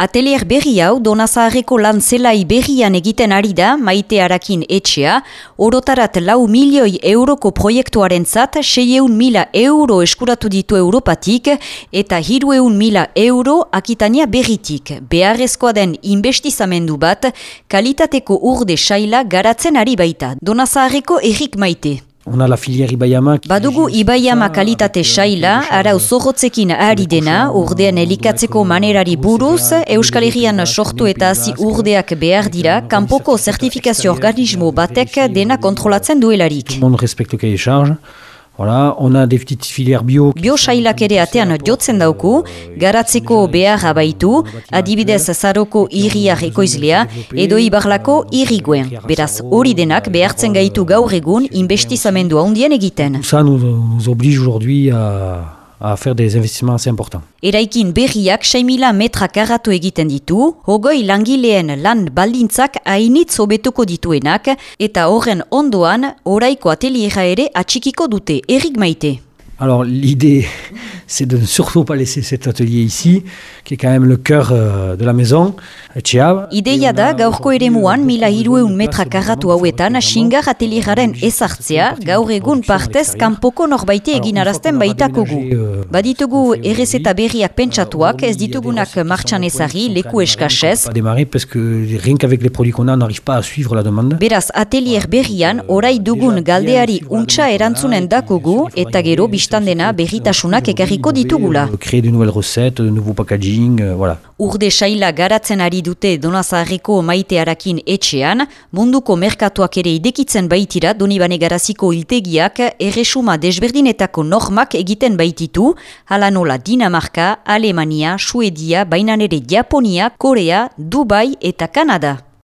Atelier berri hau Donazaharreko lan zelai berrian egiten ari da maite harakin etxea, orotarat lau milioi euroko proiektuaren zat, seieun mila euro eskuratu ditu Europatik eta hirueun mila euro akitania berritik. Beharrezkoa den investizamendu bat, kalitateko urde saila garatzen ari baita. Donazaharreko errik maite. On a la filière Ibayama. Badugu Ibayama kalitate saila, arau zorrotzekin ari dena, urdean elikatzeko manerari buruz, Euskal Herrian sortu eta hazi urdeak behar dira, kanpoko zertifikazio organismo batek dena kontrolatzen duelarik. Tout le monde respecte le cahier des charges. Voilà, on a des petites filières bio. Bio sailak ere atean jotzen dauku, garatzeko behar abaitu, adibidez zaroko irriar ekoizlea, edo ibarlako irriguen. Beraz, hori denak behartzen gaitu gaur egun investizamendu handien egiten. Ça nous, nous oblige aujourd'hui à, à faire des investissements assez importants. Eraikin berriak 6.000 metra karratu egiten ditu, hogoi langileen lan baldintzak hainitz hobetuko dituenak, eta horren ondoan, oraiko ateliera ere atxikiko dute, errik maite. Alors l'idée, c'est de ne surtout pas laisser cet atelier ici, qui est quand même le cœur euh, de la maison. Ideia da, gaurko ere muan, mila hirueun metra karratu hauetan, xingar atelieraren ezartzea, gaur egun partez kanpoko norbaite egin arazten baitakogu. Baditugu errezeta berriak pentsatuak, ez ditugunak martxan ezari, leku eskasez. Démarrer parce que rien qu'avec les produits qu'on a, on n'arrive pas à suivre la demande. Beraz, atelier berrian, orai dugun galdeari untxa erantzunen dakogu, eta gero bistan dena berritasunak ekarriko ditugula. Euh, Créer de nouvelles recettes, de nouveaux packaging, euh, voilà. Urde saila garatzen ari dute Donazaharreko maitearakin etxean, munduko merkatuak ere idekitzen baitira Donibane garaziko iltegiak erresuma desberdinetako normak egiten baititu, hala nola Dinamarka, Alemania, Suedia, bainan ere Japonia, Korea, Dubai eta Kanada.